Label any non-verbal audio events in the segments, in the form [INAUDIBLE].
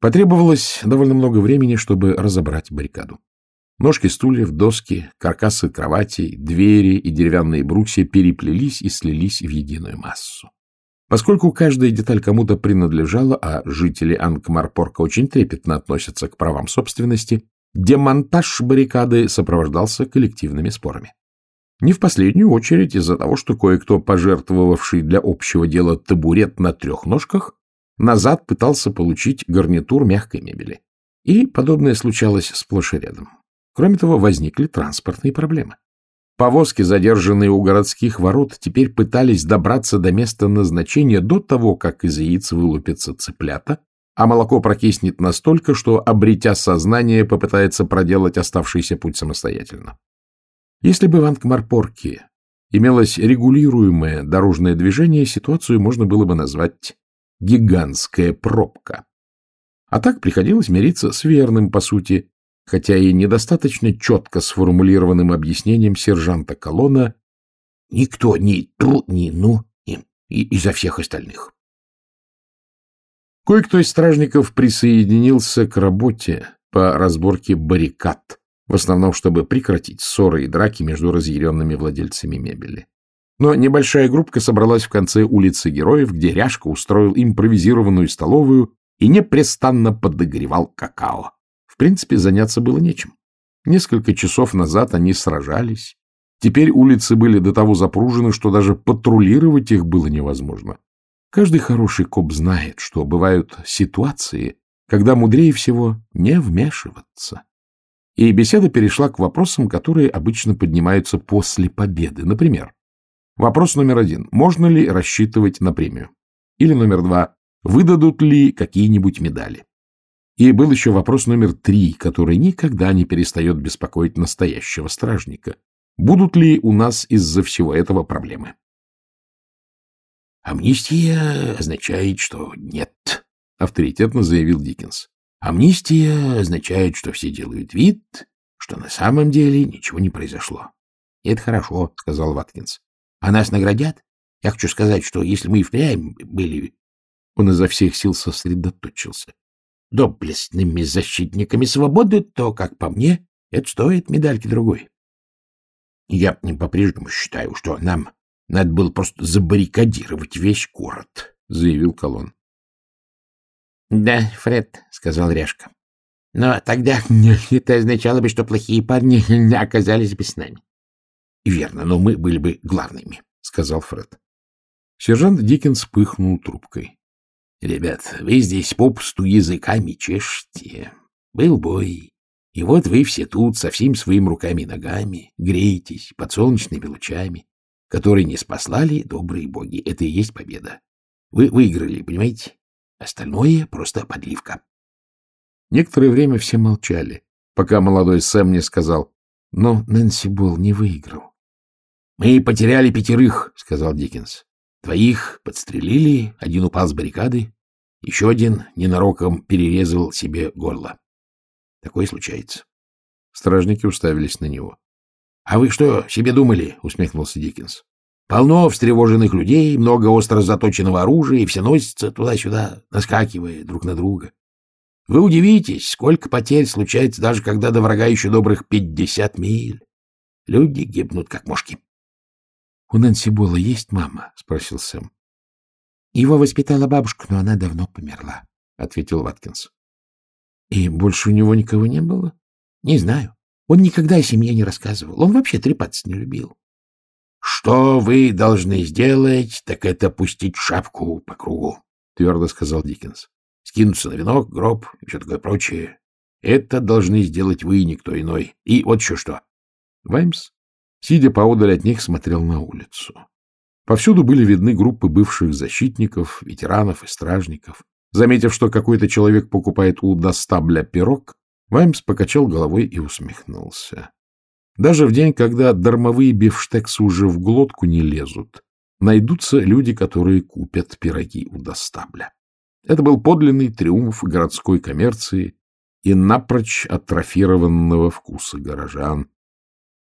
Потребовалось довольно много времени, чтобы разобрать баррикаду. Ножки стульев, доски, каркасы кроватей, двери и деревянные брусья переплелись и слились в единую массу. Поскольку каждая деталь кому-то принадлежала, а жители Ангмарпорка очень трепетно относятся к правам собственности, демонтаж баррикады сопровождался коллективными спорами. Не в последнюю очередь из-за того, что кое-кто, пожертвовавший для общего дела табурет на трех ножках, назад пытался получить гарнитур мягкой мебели. И подобное случалось сплошь и рядом. Кроме того, возникли транспортные проблемы. Повозки, задержанные у городских ворот, теперь пытались добраться до места назначения до того, как из яиц вылупятся цыплята, а молоко прокиснет настолько, что, обретя сознание, попытается проделать оставшийся путь самостоятельно. Если бы в Анкмарпорке имелось регулируемое дорожное движение, ситуацию можно было бы назвать «гигантская пробка». А так приходилось мириться с верным, по сути, хотя и недостаточно четко сформулированным объяснением сержанта Колона «Никто ни тру, ни ну им и изо всех остальных». Кое-кто из стражников присоединился к работе по разборке баррикад, в основном, чтобы прекратить ссоры и драки между разъяренными владельцами мебели. Но небольшая группка собралась в конце улицы Героев, где Ряшка устроил импровизированную столовую и непрестанно подогревал какао принципе, заняться было нечем. Несколько часов назад они сражались. Теперь улицы были до того запружены, что даже патрулировать их было невозможно. Каждый хороший коп знает, что бывают ситуации, когда мудрее всего не вмешиваться. И беседа перешла к вопросам, которые обычно поднимаются после победы. Например, вопрос номер один. Можно ли рассчитывать на премию? Или номер два. Выдадут ли какие-нибудь медали? И был еще вопрос номер три, который никогда не перестает беспокоить настоящего стражника. Будут ли у нас из-за всего этого проблемы? «Амнистия означает, что нет», — авторитетно заявил Диккенс. «Амнистия означает, что все делают вид, что на самом деле ничего не произошло». «Это хорошо», — сказал Ваткинс. «А нас наградят? Я хочу сказать, что если мы и впрямь были...» Он изо всех сил сосредоточился доблестными защитниками свободы, то, как по мне, это стоит медальки другой. Я по-прежнему считаю, что нам надо было просто забаррикадировать весь город, — заявил Колон. — Да, Фред, — сказал Ряшка. — Но тогда [LAUGHS] это означало бы, что плохие парни [LAUGHS] оказались бы с нами. — Верно, но мы были бы главными, — сказал Фред. Сержант Диккенс пыхнул трубкой. — Ребят, вы здесь попусту языками чешете. Был бой. И вот вы все тут со всеми своими руками и ногами греетесь под солнечными лучами, которые не спаслали добрые боги. Это и есть победа. Вы выиграли, понимаете? Остальное — просто подливка. Некоторое время все молчали, пока молодой Сэм не сказал, но Нэнси Болл не выиграл. — Мы потеряли пятерых, — сказал Диккенс. Двоих подстрелили, один упал с баррикады, еще один ненароком перерезал себе горло. Такое случается. Стражники уставились на него. — А вы что себе думали? — усмехнулся Диккенс. — Полно встревоженных людей, много остро заточенного оружия, и все носятся туда-сюда, наскакивая друг на друга. Вы удивитесь, сколько потерь случается, даже когда до врага еще добрых пятьдесят миль. Люди гибнут, как мошки. — У Нэнси Бола есть мама? — спросил Сэм. — Его воспитала бабушка, но она давно померла, — ответил Ваткинс. — И больше у него никого не было? — Не знаю. Он никогда о семье не рассказывал. Он вообще трепаться не любил. — Что вы должны сделать, так это пустить шапку по кругу, — твердо сказал Диккенс. — Скинуться на венок, гроб и все такое прочее. Это должны сделать вы, никто иной. И вот еще что. Ваймс сидя поодаль от них, смотрел на улицу. Повсюду были видны группы бывших защитников, ветеранов и стражников. Заметив, что какой-то человек покупает у Достабля пирог, Ваймс покачал головой и усмехнулся. Даже в день, когда дармовые бифштексы уже в глотку не лезут, найдутся люди, которые купят пироги у Достабля. Это был подлинный триумф городской коммерции и напрочь атрофированного вкуса горожан,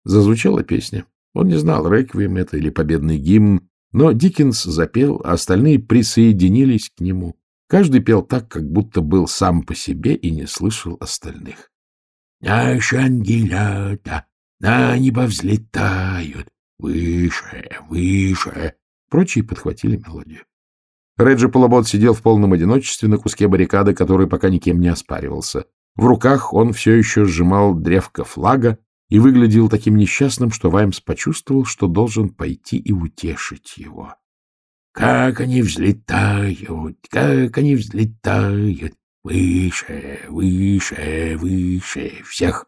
Зазвучала песня. Он не знал, реквием это или победный гимн, но Диккенс запел, а остальные присоединились к нему. Каждый пел так, как будто был сам по себе и не слышал остальных. «Наши ангелята на небо взлетают, выше, выше!» Прочие подхватили мелодию. Реджи Полобот сидел в полном одиночестве на куске баррикады, который пока никем не оспаривался. В руках он все еще сжимал древко флага и выглядел таким несчастным, что Ваймс почувствовал, что должен пойти и утешить его. Как они взлетают, как они взлетают, выше, выше, выше всех.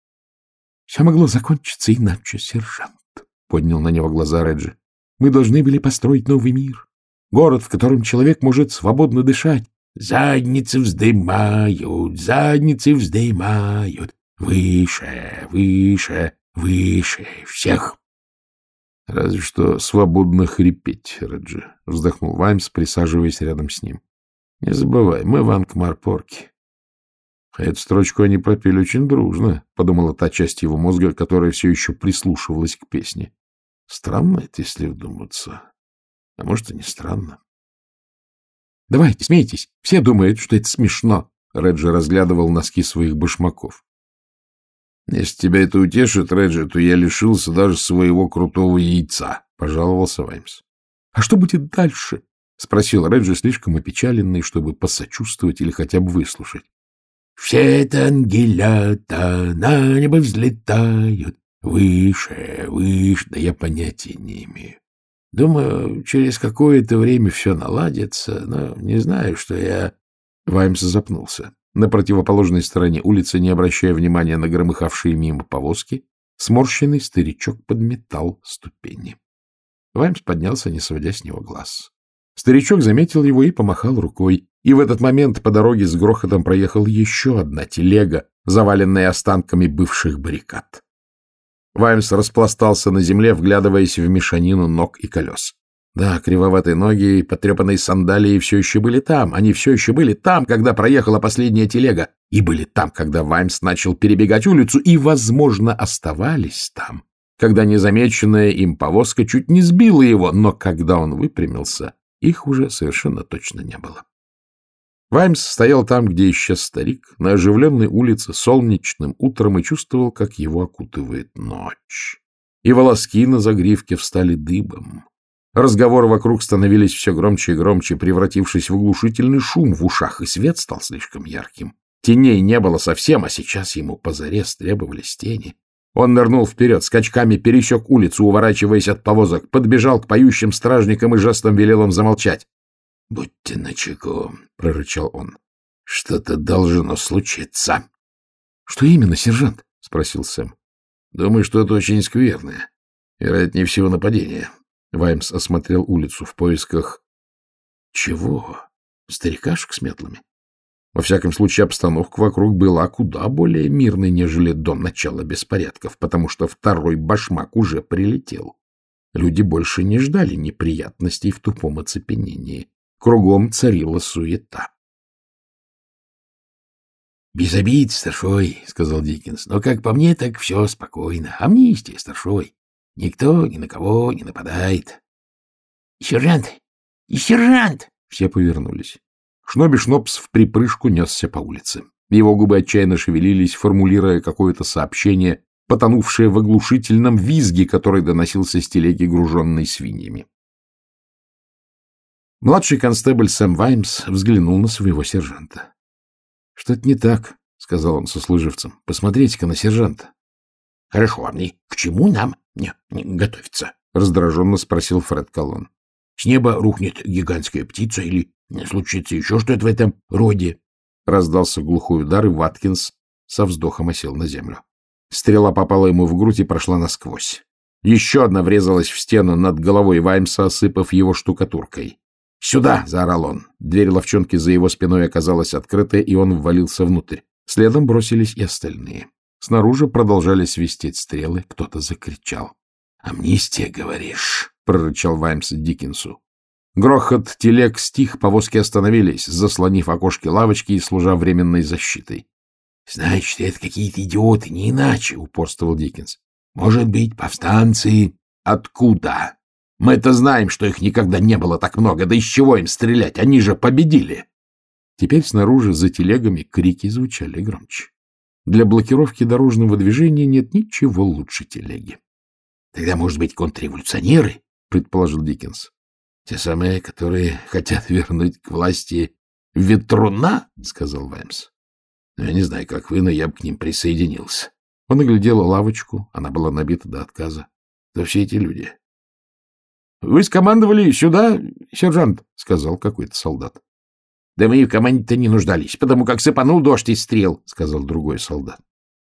— Все могло закончиться иначе, сержант, — поднял на него глаза Реджи. — Мы должны были построить новый мир, город, в котором человек может свободно дышать. Задницы вздымают, задницы вздымают, выше, выше, выше всех. — Разве что свободно хрипеть, Раджи, — вздохнул Ваймс, присаживаясь рядом с ним. — Не забывай, мы в Анкмарпорке. Эту строчку они пропели очень дружно, — подумала та часть его мозга, которая все еще прислушивалась к песне. Странно это, если вдуматься. А может, и не странно. — Давайте, смейтесь. Все думают, что это смешно. Реджи разглядывал носки своих башмаков. Если тебя это утешит, Реджи, то я лишился даже своего крутого яйца, — пожаловался Ваймс. — А что будет дальше? — спросил Реджи, слишком опечаленный, чтобы посочувствовать или хотя бы выслушать. — Все это на небо взлетают, выше, выше, да я понятия не имею. Думаю, через какое-то время все наладится, но не знаю, что я... Ваймс запнулся. На противоположной стороне улицы, не обращая внимания на громыхавшие мимо повозки, сморщенный старичок подметал ступени. Ваймс поднялся, не сводя с него глаз. Старичок заметил его и помахал рукой, и в этот момент по дороге с грохотом проехала еще одна телега, заваленная останками бывших баррикад. Ваймс распластался на земле, вглядываясь в мешанину ног и колес. Да, кривоватые ноги и потрепанные сандалии все еще были там. Они все еще были там, когда проехала последняя телега. И были там, когда Ваймс начал перебегать улицу. И, возможно, оставались там, когда незамеченная им повозка чуть не сбила его. Но когда он выпрямился, их уже совершенно точно не было. Ваймс стоял там, где исчез старик, на оживленной улице солнечным утром и чувствовал, как его окутывает ночь. И волоски на загривке встали дыбом. Разговоры вокруг становились все громче и громче, превратившись в оглушительный шум в ушах, и свет стал слишком ярким. Теней не было совсем, а сейчас ему позарез требовались тени. Он нырнул вперед, скачками пересек улицу, уворачиваясь от повозок, подбежал к поющим стражникам и жестом велел им замолчать. — Будьте начеку, — прорычал он. — Что-то должно случиться. — Что именно, сержант? — спросил Сэм. — Думаю, что это очень скверное. Вероятнее всего нападение. Ваймс осмотрел улицу в поисках... Чего? Старикашек с метлами? Во всяком случае, обстановка вокруг была куда более мирной, нежели до начала беспорядков, потому что второй башмак уже прилетел. Люди больше не ждали неприятностей в тупом оцепенении. Кругом царила суета. — Без обид, старшой, — сказал Диккенс. — Но, как по мне, так все спокойно. Амнистия, старшой. Никто ни на кого не нападает. — Сержант! Сержант! Все повернулись. Шноби Шнопс в припрыжку несся по улице. Его губы отчаянно шевелились, формулируя какое-то сообщение, потонувшее в оглушительном визге, который доносился с телеги, груженной свиньями. Младший констебль Сэм Ваймс взглянул на своего сержанта. — Что-то не так, — сказал он сослуживцам. — Посмотрите-ка на сержанта. — Хорошо, Арни, к чему нам не, не готовиться? — раздраженно спросил Фред Колон. — С неба рухнет гигантская птица или случится еще что-то в этом роде? Раздался глухой удар, и Ваткинс со вздохом осел на землю. Стрела попала ему в грудь и прошла насквозь. Еще одна врезалась в стену над головой Ваймса, осыпав его штукатуркой. «Сюда!» — заорал он. Дверь ловчонки за его спиной оказалась открытой, и он ввалился внутрь. Следом бросились и остальные. Снаружи продолжали свистеть стрелы, кто-то закричал. — Амнистия, говоришь? — прорычал Ваймс Диккенсу. Грохот телег стих, повозки остановились, заслонив окошки лавочки и служа временной защитой. — Значит, это какие-то идиоты, не иначе, — упорствовал Диккенс. — Может быть, повстанцы? — Откуда? Мы-то знаем, что их никогда не было так много. Да из чего им стрелять? Они же победили. Теперь снаружи за телегами крики звучали громче. Для блокировки дорожного движения нет ничего лучше телеги. — Тогда, может быть, контрреволюционеры? — предположил Диккенс. — Те самые, которые хотят вернуть к власти ветруна, — сказал Ваймс. — Я не знаю, как вы, но я бы к ним присоединился. Он оглядел лавочку, она была набита до отказа. Да все эти люди. — Вы скомандовали сюда, сержант, — сказал какой-то солдат. — Да мы и в команде-то не нуждались, потому как сыпанул дождь из стрел, — сказал другой солдат.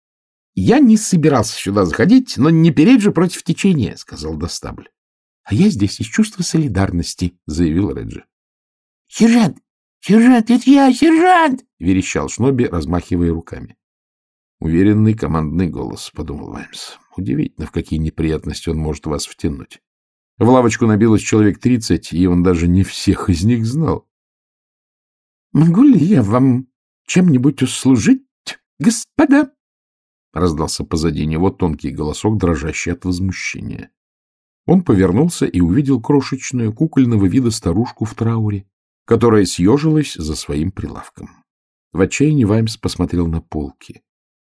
— Я не собирался сюда заходить, но не переть же против течения, — сказал Достабль. — А я здесь из чувства солидарности, — заявил Реджи. — Сержант, сержант, это я, сержант! — верещал Шноби, размахивая руками. Уверенный командный голос, — подумал Ваймс. Удивительно, в какие неприятности он может вас втянуть. В лавочку набилось человек тридцать, и он даже не всех из них знал. — Могу ли я вам чем-нибудь услужить, господа? — раздался позади него тонкий голосок, дрожащий от возмущения. Он повернулся и увидел крошечную кукольного вида старушку в трауре, которая съежилась за своим прилавком. В отчаянии Ваймс посмотрел на полки.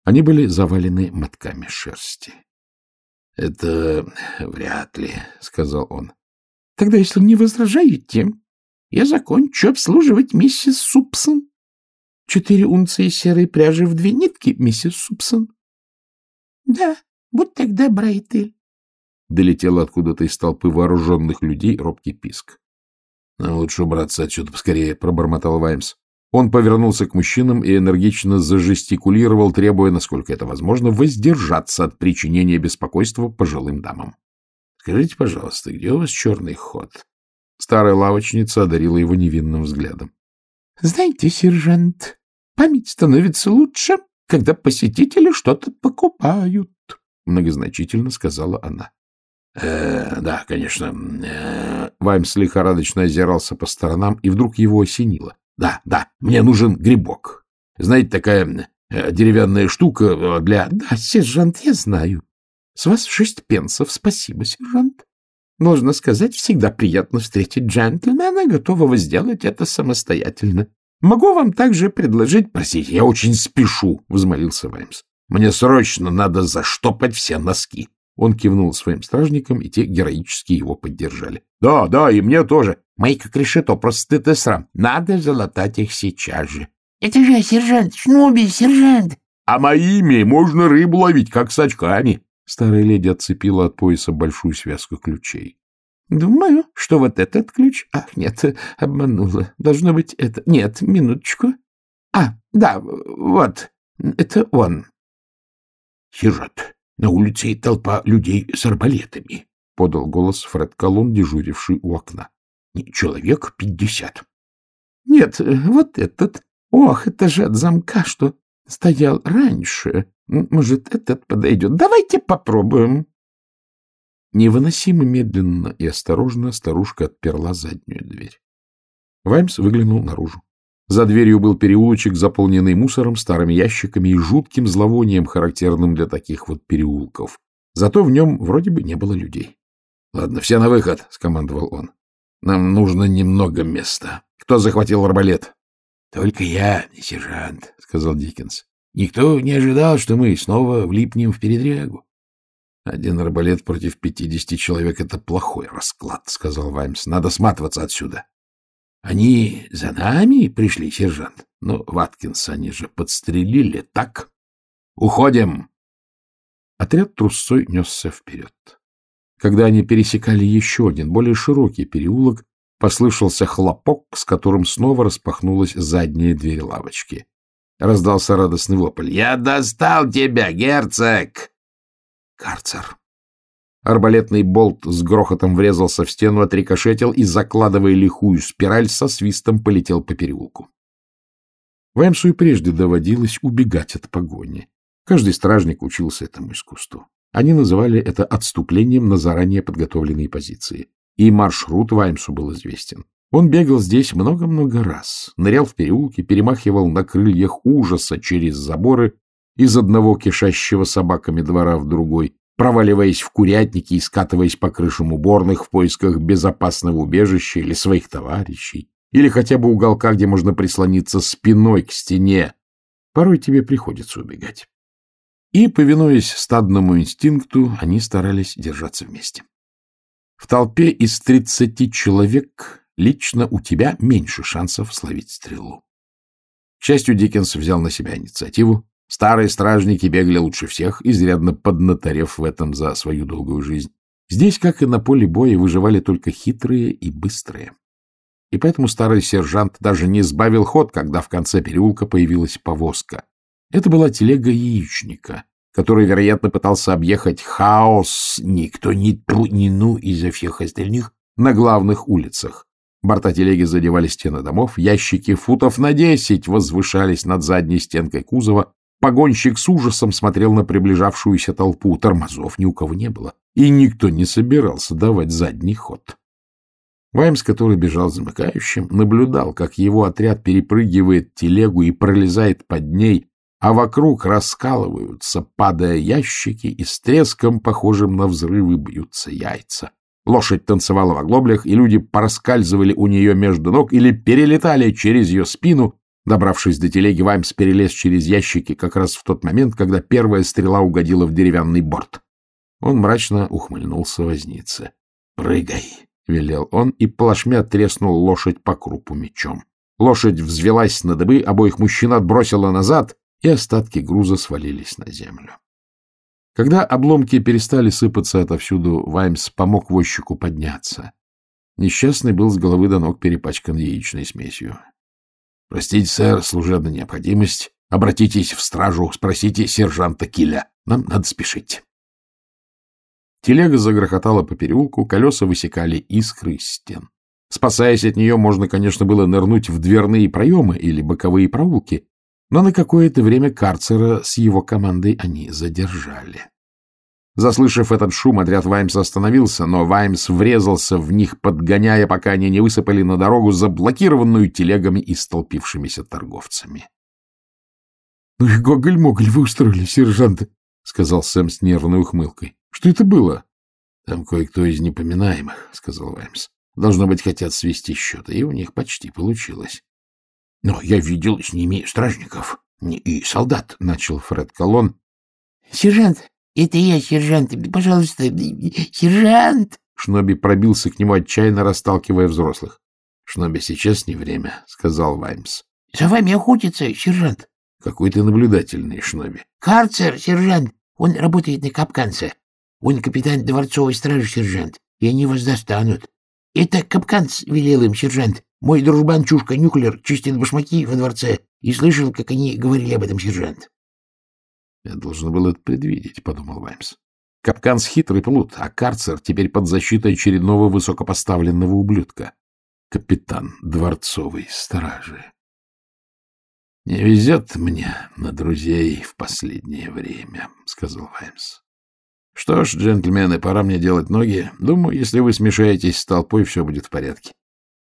Они были завалены мотками шерсти. — Это вряд ли, — сказал он. — Тогда, если не возражаете, я закончу обслуживать миссис Супсон. Четыре унции серой пряжи в две нитки, миссис Супсон. — Да, будь тогда Брайтель. Долетел откуда-то из толпы вооруженных людей робкий писк. — Нам лучше убраться отсюда поскорее, — пробормотал Ваймс. Он повернулся к мужчинам и энергично зажестикулировал, требуя, насколько это возможно, воздержаться от причинения беспокойства пожилым дамам. — Скажите, пожалуйста, где у вас черный ход? Старая лавочница одарила его невинным взглядом. — Знаете, сержант, память становится лучше, когда посетители что-то покупают, — многозначительно сказала она. «Э, — Да, конечно. Э, Ваймс лихорадочно озирался по сторонам, и вдруг его осенило. Да, да, мне нужен грибок. Знаете, такая э, деревянная штука э, для... Да, сержант, я знаю. С вас шесть пенсов. Спасибо, сержант. Нужно сказать, всегда приятно встретить джентльмена, готового сделать это самостоятельно. Могу вам также предложить... Простите, я очень спешу, — взмолился Ваймс. Мне срочно надо заштопать все носки. Он кивнул своим стражникам, и те героически его поддержали. — Да, да, и мне тоже. Мои как решето, просто стыд и срам. Надо залатать их сейчас же. — Это же сержант, Шнуби, сержант. — А моими можно рыбу ловить, как с очками. Старая леди отцепила от пояса большую связку ключей. — Думаю, что вот этот ключ... Ах, нет, обманула. Должно быть это... Нет, минуточку. А, да, вот, это он. — Сержант, на улице толпа людей с арбалетами, — подал голос Фред Колон, дежуривший у окна. — Человек пятьдесят. — Нет, вот этот. Ох, это же от замка, что стоял раньше. Может, этот подойдет. Давайте попробуем. Невыносимо медленно и осторожно старушка отперла заднюю дверь. Ваймс выглянул наружу. За дверью был переулочек, заполненный мусором, старыми ящиками и жутким зловонием, характерным для таких вот переулков. Зато в нем вроде бы не было людей. — Ладно, все на выход, — скомандовал он. — Нам нужно немного места. Кто захватил арбалет? — Только я, сержант, — сказал Диккенс. — Никто не ожидал, что мы снова влипнем в передрягу. — Один арбалет против пятидесяти человек — это плохой расклад, — сказал Ваймс. — Надо сматываться отсюда. Они за нами пришли, сержант? Ну, Ваткинса они же подстрелили, так? Уходим! Отряд трусцой несся вперед. Когда они пересекали еще один, более широкий переулок, послышался хлопок, с которым снова распахнулась задняя дверь лавочки. Раздался радостный вопль. «Я достал тебя, герцог!» «Карцер!» Арбалетный болт с грохотом врезался в стену, отрикошетил и, закладывая лихую спираль, со свистом полетел по переулку. Ваймсу и прежде доводилось убегать от погони. Каждый стражник учился этому искусству. Они называли это отступлением на заранее подготовленные позиции. И маршрут Ваймсу был известен. Он бегал здесь много-много раз, нырял в переулки, перемахивал на крыльях ужаса через заборы из одного кишащего собаками двора в другой, проваливаясь в курятники и скатываясь по крышам уборных в поисках безопасного убежища или своих товарищей, или хотя бы уголка, где можно прислониться спиной к стене. Порой тебе приходится убегать. И, повинуясь стадному инстинкту, они старались держаться вместе. В толпе из тридцати человек лично у тебя меньше шансов словить стрелу. К счастью, Диккенс взял на себя инициативу. Старые стражники бегали лучше всех, изрядно поднаторев в этом за свою долгую жизнь. Здесь, как и на поле боя, выживали только хитрые и быстрые. И поэтому старый сержант даже не сбавил ход, когда в конце переулка появилась повозка. Это была телега яичника, который, вероятно, пытался объехать хаос никто ни тру, ни ну изо всех остальных на главных улицах. Борта телеги задевали стены домов, ящики футов на десять возвышались над задней стенкой кузова. Погонщик с ужасом смотрел на приближавшуюся толпу. Тормозов ни у кого не было, и никто не собирался давать задний ход. Ваймс, который бежал замыкающим, наблюдал, как его отряд перепрыгивает телегу и пролезает под ней, а вокруг раскалываются, падая ящики, и с треском, похожим на взрывы, бьются яйца. Лошадь танцевала в оглоблях, и люди проскальзывали у нее между ног или перелетали через ее спину. Добравшись до телеги, Ваймс перелез через ящики как раз в тот момент, когда первая стрела угодила в деревянный борт. Он мрачно ухмыльнулся вознице. «Прыгай!» — велел он, и плашмя треснул лошадь по крупу мечом. Лошадь взвелась на дыбы, обоих мужчин отбросила назад, и остатки груза свалились на землю. Когда обломки перестали сыпаться отовсюду, Ваймс помог возчику подняться. Несчастный был с головы до ног перепачкан яичной смесью. — Простите, сэр, служебная необходимость. Обратитесь в стражу, спросите сержанта Киля. Нам надо спешить. Телега загрохотала по переулку, колеса высекали искры стен. Спасаясь от нее, можно, конечно, было нырнуть в дверные проемы или боковые проулки, но на какое-то время карцера с его командой они задержали. Заслышав этот шум, отряд Ваймса остановился, но Ваймс врезался в них, подгоняя, пока они не высыпали на дорогу, заблокированную телегами и столпившимися торговцами. — Ну и гоголь-моголь вы устроили, сержант, — сказал Сэм с нервной ухмылкой. — Что это было? — Там кое-кто из непоминаемых, — сказал Ваймс. — Должно быть, хотят свести счеты, и у них почти получилось. Но я видел с ними стражников и солдат, — начал Фред Колон. — Сержант, это я, сержант. Пожалуйста, сержант! Шноби пробился к нему, отчаянно расталкивая взрослых. — Шноби, сейчас не время, — сказал Ваймс. — За вами охотится, сержант. — Какой ты наблюдательный, Шноби. — Карцер, сержант. Он работает на капканце. Он капитан дворцовой стражи, сержант, и они вас достанут. Это капканц велел им, сержант. Мой дружбан Чушка Нюклер чистит башмаки во дворце и слышал, как они говорили об этом, сержант. — Я должен был это предвидеть, — подумал Ваймс. Капкан с хитрый плут, а карцер теперь под защитой очередного высокопоставленного ублюдка. Капитан дворцовой стражи. — Не везет мне на друзей в последнее время, — сказал Ваймс. — Что ж, джентльмены, пора мне делать ноги. Думаю, если вы смешаетесь с толпой, все будет в порядке. —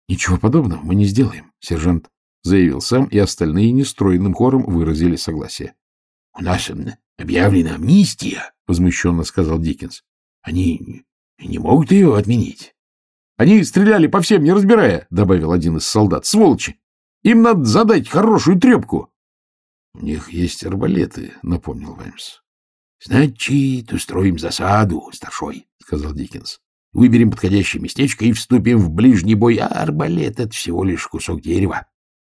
Ничего подобного мы не сделаем, сержант, — заявил сам, и остальные нестройным хором выразили согласие. — У нас объявлена амнистия, — возмущенно сказал Диккенс. — Они не могут ее отменить. — Они стреляли по всем, не разбирая, — добавил один из солдат. — Сволочи! Им надо задать хорошую трепку. — У них есть арбалеты, — напомнил Ваймс. — Значит, устроим засаду, старшой, — сказал Диккенс. Выберем подходящее местечко и вступим в ближний бой, а арбалет — это всего лишь кусок дерева.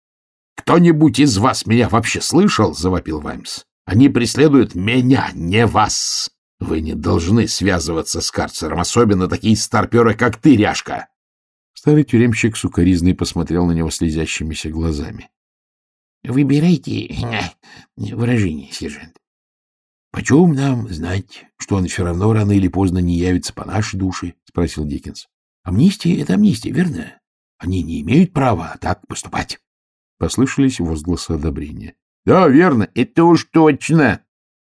— Кто-нибудь из вас меня вообще слышал? — завопил Ваймс. — Они преследуют меня, не вас. Вы не должны связываться с карцером, особенно такие старперы, как ты, Ряшка. Старый тюремщик сукоризный посмотрел на него слезящимися глазами. — Выбирайте э, выражение, сержант. — Почем нам знать, что он все равно рано или поздно не явится по нашей душе? — спросил Диккенс. — Амнистия — это амнистия, верно? Они не имеют права так поступать. Послышались возгласы одобрения. — Да, верно, это уж точно.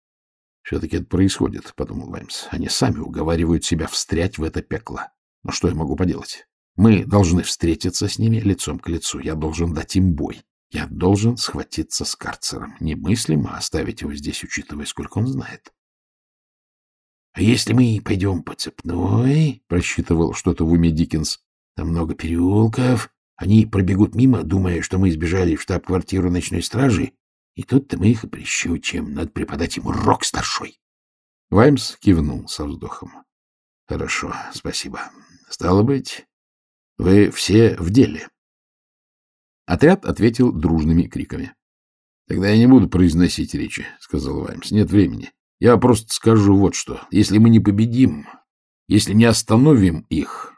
— Все-таки это происходит, — подумал Ваймс. Они сами уговаривают себя встрять в это пекло. Но что я могу поделать? Мы должны встретиться с ними лицом к лицу. Я должен дать им бой. Я должен схватиться с карцером. Немыслимо оставить его здесь, учитывая, сколько он знает. А если мы пойдем по цепной, — просчитывал что-то в уме Диккенс, — там много переулков, они пробегут мимо, думая, что мы сбежали в штаб-квартиру ночной стражи, и тут-то мы их и прищучим. Надо преподать ему рок старшой. Ваймс кивнул со вздохом. — Хорошо, спасибо. Стало быть, вы все в деле. Отряд ответил дружными криками. — Тогда я не буду произносить речи, — сказал Ваймс. — Нет времени. Я просто скажу вот что. Если мы не победим, если не остановим их,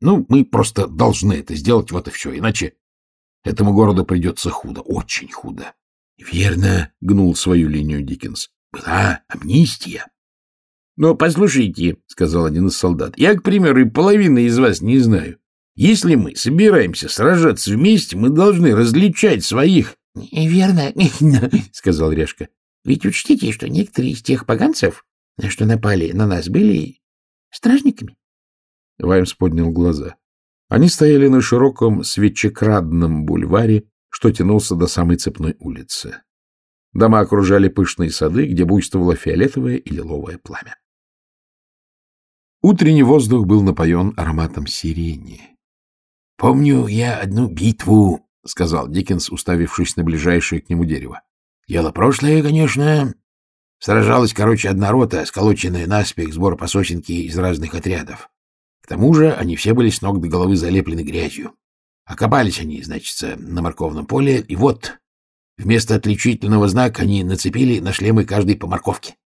ну, мы просто должны это сделать, вот и все. Иначе этому городу придется худо, очень худо. — Верно, — гнул свою линию Диккенс. — Была амнистия. — Но послушайте, — сказал один из солдат, — я, к примеру, и половины из вас не знаю. Если мы собираемся сражаться вместе, мы должны различать своих. — Верно, — сказал Решка. Ведь учтите, что некоторые из тех поганцев, что напали на нас, были стражниками. Ваймс поднял глаза. Они стояли на широком свечекрадном бульваре, что тянулся до самой цепной улицы. Дома окружали пышные сады, где буйствовало фиолетовое и лиловое пламя. Утренний воздух был напоен ароматом сирени. — Помню я одну битву, — сказал Диккенс, уставившись на ближайшее к нему дерево. Дело прошлое, конечно. Сражалась, короче, одна рота, сколоченная наспех сбор по из разных отрядов. К тому же они все были с ног до головы залеплены грязью. Окопались они, значит, на морковном поле, и вот вместо отличительного знака они нацепили на шлемы каждый по морковке.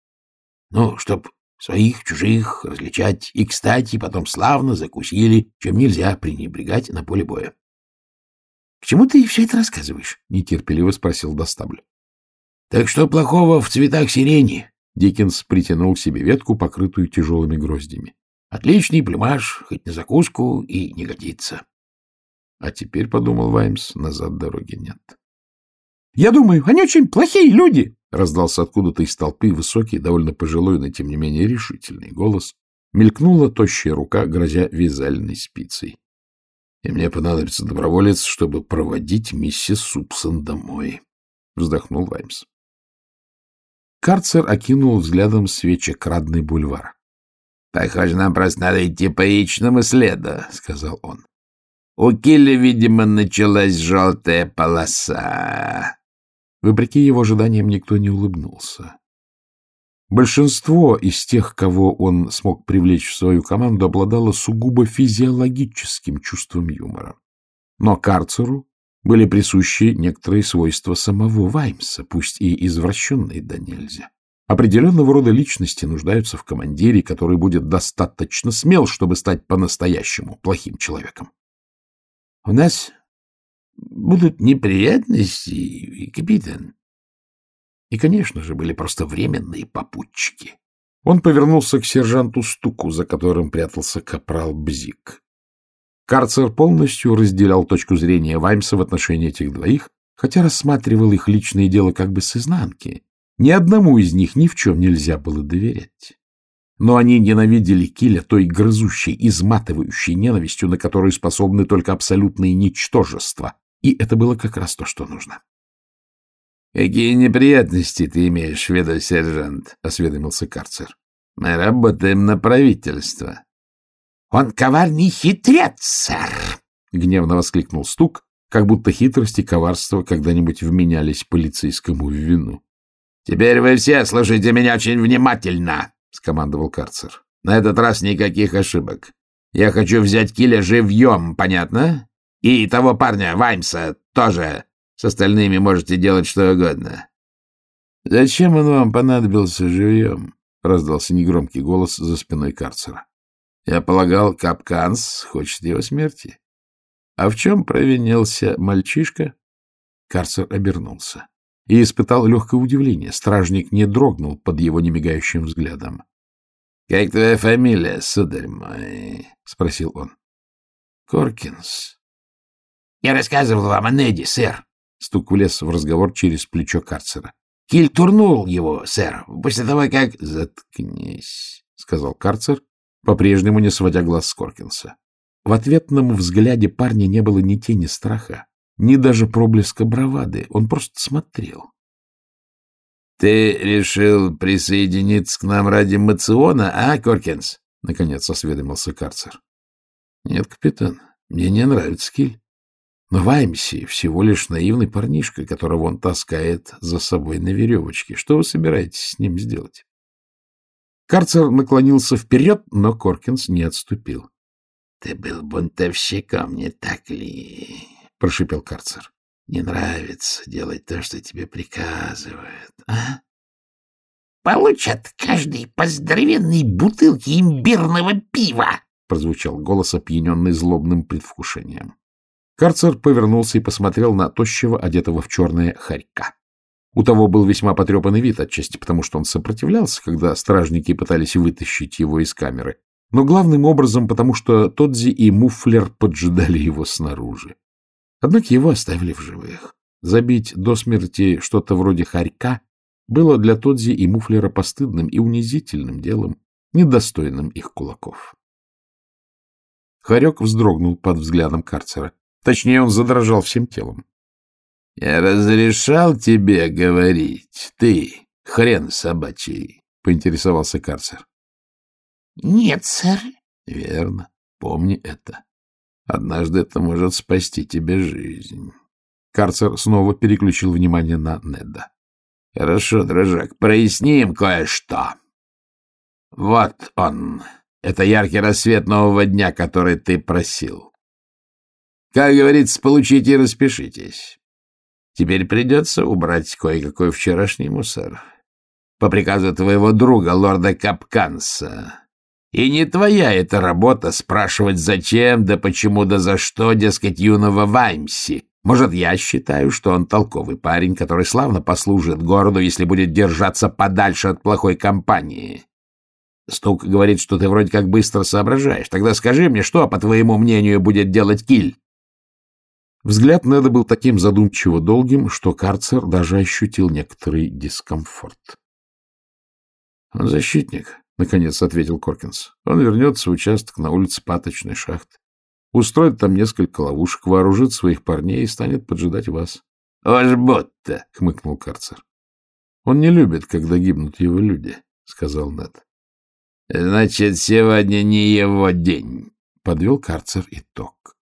Ну, чтоб своих, чужих различать, и, кстати, потом славно закусили, чем нельзя пренебрегать на поле боя. — К чему ты все это рассказываешь? — нетерпеливо спросил Достабль. Так что плохого в цветах сирени? Диккенс притянул к себе ветку, покрытую тяжелыми гроздями. Отличный плюмаж, хоть на закуску, и не годится. А теперь, — подумал Ваймс, — назад дороги нет. — Я думаю, они очень плохие люди! — раздался откуда-то из толпы высокий, довольно пожилой, но тем не менее решительный голос. Мелькнула тощая рука, грозя вязальной спицей. — И мне понадобится доброволец, чтобы проводить миссис Супсон домой, — вздохнул Ваймс. Карцер окинул взглядом свечекрадный бульвар. — Похоже, нам просто надо идти по яичному следу, — сказал он. У Килли, видимо, началась желтая полоса. Вопреки его ожиданиям, никто не улыбнулся. Большинство из тех, кого он смог привлечь в свою команду, обладало сугубо физиологическим чувством юмора. Но карцеру были присущи некоторые свойства самого Ваймса, пусть и извращенные да нельзя. Определенного рода личности нуждаются в командире, который будет достаточно смел, чтобы стать по-настоящему плохим человеком. — У нас будут неприятности, капитан. И, конечно же, были просто временные попутчики. Он повернулся к сержанту Стуку, за которым прятался капрал Бзик. Карцер полностью разделял точку зрения Ваймса в отношении этих двоих, хотя рассматривал их личное дело как бы с изнанки. Ни одному из них ни в чем нельзя было доверять. Но они ненавидели Киля той грызущей, изматывающей ненавистью, на которую способны только абсолютные ничтожества. И это было как раз то, что нужно. — Какие неприятности ты имеешь в виду, сержант? — осведомился карцер. — Мы работаем на правительство. — Он коварный хитрец, сэр! — гневно воскликнул Стук, как будто хитрость и коварство когда-нибудь вменялись полицейскому в вину. — Теперь вы все слушайте меня очень внимательно! — скомандовал карцер. — На этот раз никаких ошибок. Я хочу взять Киля живьем, понятно? И того парня, Ваймса, тоже. С остальными можете делать что угодно. — Зачем он вам понадобился живьем? — раздался негромкий голос за спиной карцера. Я полагал, Капканс хочет его смерти. А в чем провинился мальчишка? Карцер обернулся и испытал легкое удивление. Стражник не дрогнул под его немигающим взглядом. — Как твоя фамилия, сударь мой? — спросил он. — Коркинс. — Я рассказывал вам о Неде, сэр. Стук влез в разговор через плечо карцера. — Киль турнул его, сэр, после того, как... — Заткнись, — сказал карцер по-прежнему не сводя глаз с Коркинса. В ответном взгляде парня не было ни тени страха, ни даже проблеска бравады. Он просто смотрел. Ты решил присоединиться к нам ради мациона, а, Коркинс? — наконец осведомился карцер. — Нет, капитан, мне не нравится киль. Но Ваймси всего лишь наивный парнишка, которого он таскает за собой на веревочке. Что вы собираетесь с ним сделать? Карцер наклонился вперед, но Коркинс не отступил. — Ты был бунтовщиком, не так ли? — прошипел Карцер. — Не нравится делать то, что тебе приказывают, а? — Получат каждый по здоровенной бутылке имбирного пива! — прозвучал голос, опьяненный злобным предвкушением. Карцер повернулся и посмотрел на тощего, одетого в черное хорька. У того был весьма потрепанный вид, отчасти потому, что он сопротивлялся, когда стражники пытались вытащить его из камеры, но главным образом потому, что Тодзи и Муфлер поджидали его снаружи. Однако его оставили в живых. Забить до смерти что-то вроде хорька было для Тодзи и Муфлера постыдным и унизительным делом, недостойным их кулаков. Хорек вздрогнул под взглядом карцера. Точнее, он задрожал всем телом. — Я разрешал тебе говорить, ты, хрен собачий, — поинтересовался карцер. — Нет, сэр. — Верно. Помни это. Однажды это может спасти тебе жизнь. Карцер снова переключил внимание на Неда. — Хорошо, дрожак, проясним кое-что. Вот он, это яркий рассвет нового дня, который ты просил. Как говорится, получите и распишитесь. Теперь придется убрать кое-какой вчерашний мусор. По приказу твоего друга, лорда Капканса. И не твоя эта работа спрашивать, зачем, да почему, да за что, дескать, юного Ваймси. Может, я считаю, что он толковый парень, который славно послужит городу, если будет держаться подальше от плохой компании. Стук говорит, что ты вроде как быстро соображаешь. Тогда скажи мне, что, по твоему мнению, будет делать Киль? Взгляд Неда был таким задумчиво долгим, что карцер даже ощутил некоторый дискомфорт. — Он защитник, — наконец ответил Коркинс. — Он вернется в участок на улице Паточной шахты, устроит там несколько ловушек, вооружит своих парней и станет поджидать вас. — Уж будто, — хмыкнул карцер. — Он не любит, когда гибнут его люди, — сказал Нед. — Значит, сегодня не его день, — подвел карцер итог.